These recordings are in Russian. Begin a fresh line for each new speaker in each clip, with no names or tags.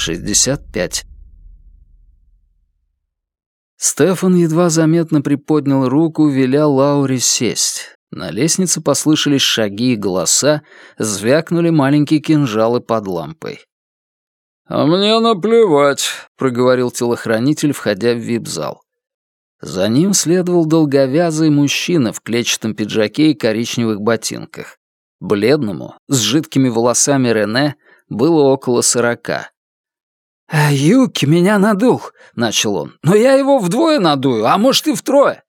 65. Стефан едва заметно приподнял руку, веля Лауре сесть. На лестнице послышались шаги и голоса, звякнули маленькие кинжалы под лампой.
«А мне наплевать», — проговорил телохранитель, входя в вип-зал.
За ним следовал долговязый мужчина в клетчатом пиджаке и коричневых ботинках. Бледному, с жидкими волосами Рене, было около сорока.
«А «Юки меня надул», — начал он. «Но я его вдвое надую, а может и втрое».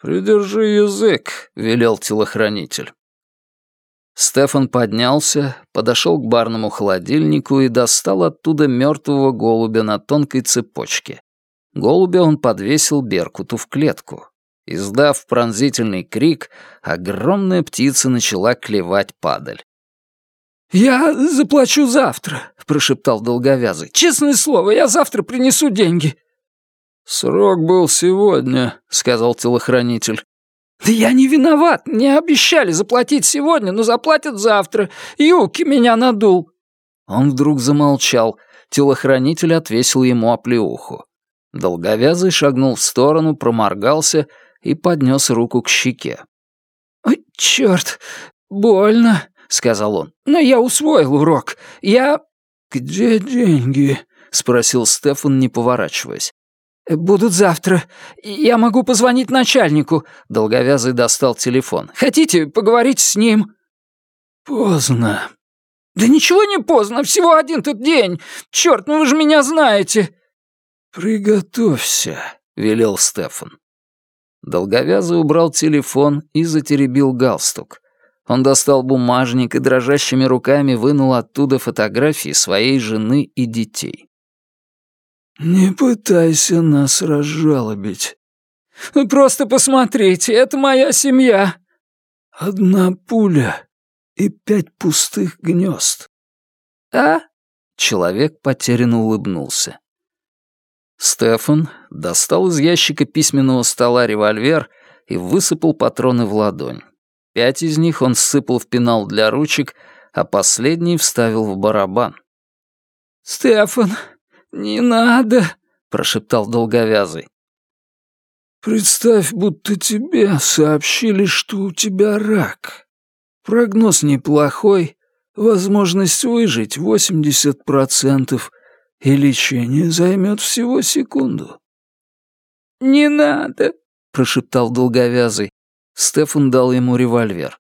«Придержи язык», — велел телохранитель.
Стефан поднялся, подошел к барному холодильнику и достал оттуда мертвого голубя на тонкой цепочке. Голубя он подвесил Беркуту в клетку. Издав пронзительный крик, огромная птица начала клевать падаль.
«Я заплачу завтра», — прошептал долговязый. «Честное слово, я завтра принесу деньги».
«Срок был сегодня», — сказал телохранитель.
«Да я не виноват. Мне обещали заплатить сегодня, но заплатят завтра. Юки меня надул».
Он вдруг замолчал. Телохранитель отвесил ему оплеуху. Долговязый шагнул в сторону, проморгался и поднес руку к щеке.
«Ой, черт, больно», — сказал он. «Но я усвоил урок. Я...»
«Где деньги?» — спросил Стефан, не поворачиваясь.
«Будут завтра. Я могу позвонить начальнику». Долговязый достал телефон. «Хотите поговорить с ним?»
«Поздно».
«Да ничего не поздно, всего один тут день. Черт, ну вы же меня знаете».
«Приготовься», — велел Стефан.
Долговязый убрал телефон и затеребил галстук. Он достал бумажник и дрожащими руками вынул оттуда фотографии своей жены и детей.
«Не пытайся нас разжалобить».
«Просто посмотрите, это моя семья».
«Одна пуля и пять пустых гнезд».
«А?»
Человек потерянно улыбнулся. Стефан достал из ящика письменного стола револьвер и высыпал патроны в ладонь. Пять из них он сыпал в пенал для ручек, а последний вставил в барабан.
«Стефан, не надо!» — прошептал долговязый.
«Представь, будто тебе сообщили, что у тебя рак. Прогноз неплохой, возможность выжить 80%, и лечение займет всего секунду».
«Не надо», —
прошептал долговязый. Стефан дал ему револьвер.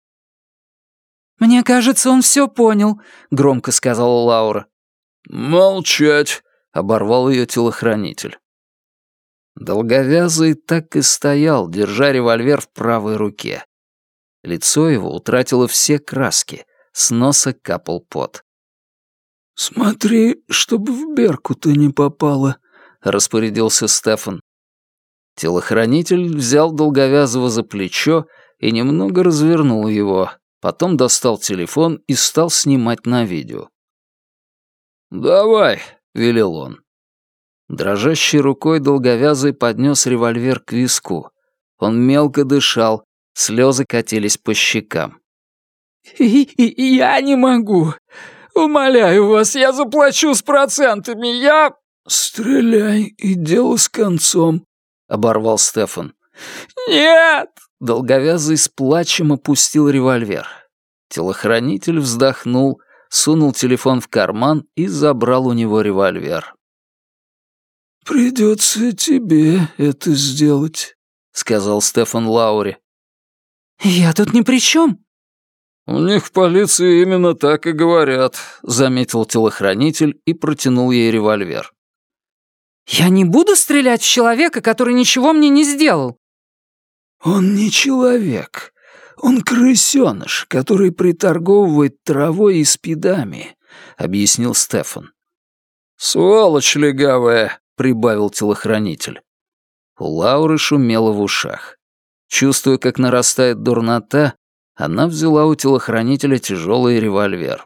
«Мне кажется, он все понял», — громко сказала Лаура.
«Молчать», —
оборвал ее телохранитель. Долговязый так и стоял, держа револьвер в правой руке. Лицо его утратило все краски, с носа капал пот.
«Смотри, чтобы в Берку-то не попало», — распорядился Стефан.
Телохранитель взял Долговязого за плечо и немного развернул его, потом достал телефон и стал снимать на видео.
«Давай», — велел он.
Дрожащей рукой Долговязый поднес револьвер к виску. Он мелко дышал, слезы катились по щекам.
«Я не могу. Умоляю вас, я заплачу с процентами, я...»
«Стреляй, и дело с концом», — оборвал Стефан.
«Нет!»
— долговязый с плачем опустил револьвер. Телохранитель вздохнул, сунул телефон в карман и забрал у него револьвер.
«Придется тебе это сделать», — сказал Стефан Лаури.
«Я тут ни при чем»,
«У них в полиции именно так и говорят», — заметил телохранитель и протянул ей револьвер.
«Я не буду стрелять в человека, который ничего мне не сделал».
«Он не человек. Он крысёныш, который приторговывает травой и спидами», — объяснил Стефан. «Сволочь легавая», — прибавил телохранитель.
У Лауры шумело в ушах. Чувствуя, как нарастает дурнота, она взяла у телохранителя тяжелый револьвер.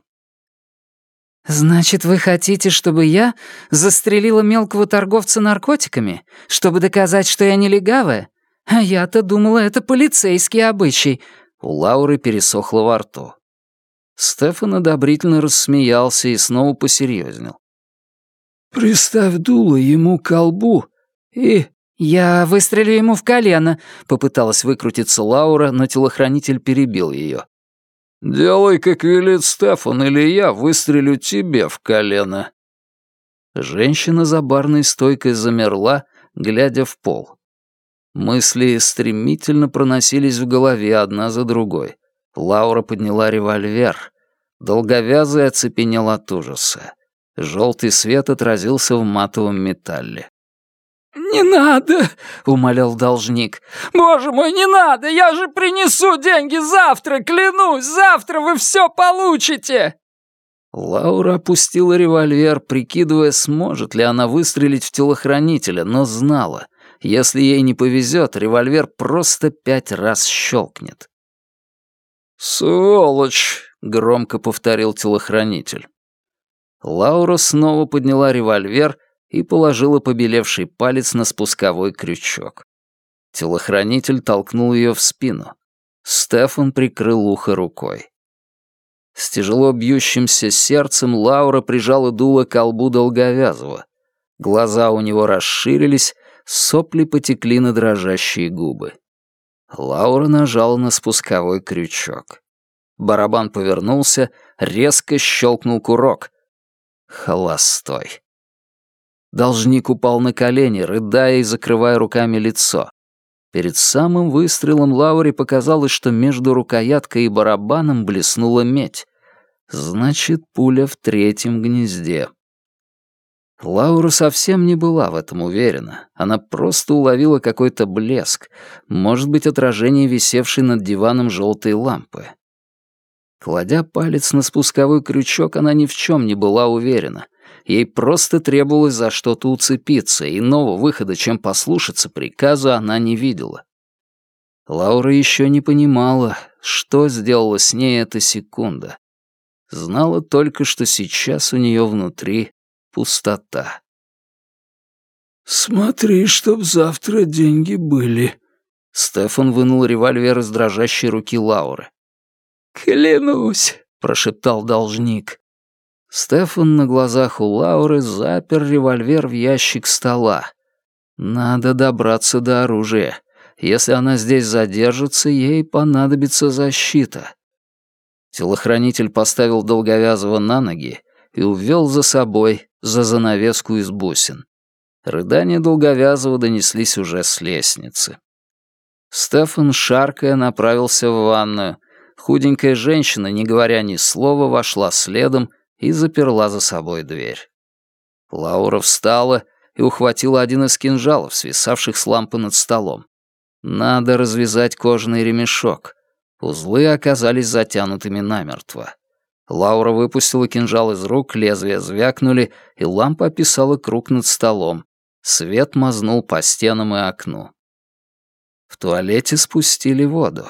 «Значит, вы хотите, чтобы я застрелила мелкого торговца наркотиками, чтобы доказать, что я не легавая? А я-то думала, это полицейский обычай».
У Лауры пересохло во рту. Стефан одобрительно рассмеялся и снова посерьезнел.
Приставь дуло ему к колбу и...»
«Я выстрелю ему в колено», — попыталась выкрутиться Лаура, но телохранитель перебил ее.
«Делай, как велит Стефан, или я выстрелю тебе в колено».
Женщина за барной стойкой замерла, глядя в пол. Мысли стремительно проносились в голове одна за другой. Лаура подняла револьвер. Долговязый оцепенел от ужаса. Желтый свет отразился в матовом металле.
«Не надо!» — умолял должник. «Боже мой, не надо! Я же принесу деньги завтра, клянусь! Завтра вы все получите!»
Лаура опустила револьвер, прикидывая, сможет ли она выстрелить в телохранителя, но знала, если ей не повезет, револьвер просто пять раз щелкнет.
«Сволочь!» — громко повторил телохранитель.
Лаура снова подняла револьвер и положила побелевший палец на спусковой крючок. Телохранитель толкнул ее в спину. Стефан прикрыл ухо рукой. С тяжело бьющимся сердцем Лаура прижала дуло к колбу долговязого. Глаза у него расширились, сопли потекли на дрожащие губы. Лаура нажала на спусковой крючок. Барабан повернулся, резко щелкнул курок. Холостой. Должник упал на колени, рыдая и закрывая руками лицо. Перед самым выстрелом Лауре показалось, что между рукояткой и барабаном блеснула медь. Значит, пуля в третьем гнезде. Лаура совсем не была в этом уверена. Она просто уловила какой-то блеск, может быть, отражение висевшей над диваном желтой лампы. Кладя палец на спусковой крючок, она ни в чем не была уверена. Ей просто требовалось за что-то уцепиться, и иного выхода, чем послушаться приказу, она не видела. Лаура еще не понимала, что сделала с ней эта секунда. Знала только, что сейчас у нее внутри пустота.
«Смотри, чтоб завтра деньги были».
Стефан вынул револьвер из дрожащей руки Лауры.
«Клянусь», —
прошептал должник. Стефан на глазах у Лауры запер револьвер в ящик стола. Надо добраться до оружия. Если она здесь задержится, ей понадобится защита. Телохранитель поставил Долговязого на ноги и увел за собой, за занавеску из бусин. Рыдания Долговязова донеслись уже с лестницы. Стефан, шаркая, направился в ванную. Худенькая женщина, не говоря ни слова, вошла следом и заперла за собой дверь. Лаура встала и ухватила один из кинжалов, свисавших с лампы над столом. Надо развязать кожаный ремешок. Узлы оказались затянутыми намертво. Лаура выпустила кинжал из рук, лезвия звякнули, и лампа описала круг над столом. Свет мазнул по стенам и окну. В туалете спустили воду.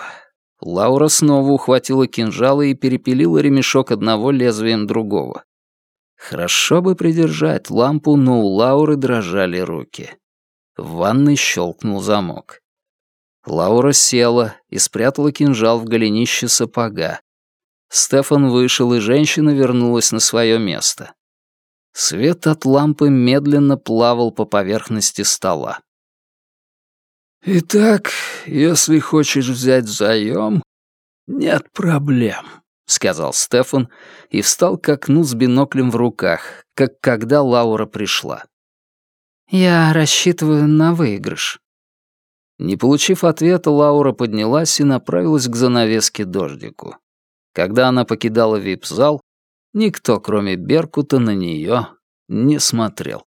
Лаура снова ухватила кинжалы и перепилила ремешок одного лезвием другого. Хорошо бы придержать лампу, но у Лауры дрожали руки. В ванной щелкнул замок. Лаура села и спрятала кинжал в голенище сапога, Стефан вышел, и женщина вернулась на свое место. Свет от лампы медленно плавал по поверхности стола.
«Итак, если хочешь взять заем, нет проблем», — сказал Стефан и встал к окну с биноклем в руках, как когда Лаура пришла.
«Я рассчитываю на выигрыш».
Не получив ответа, Лаура поднялась и направилась к занавеске дождику. Когда она покидала вип-зал, никто, кроме Беркута, на нее не смотрел.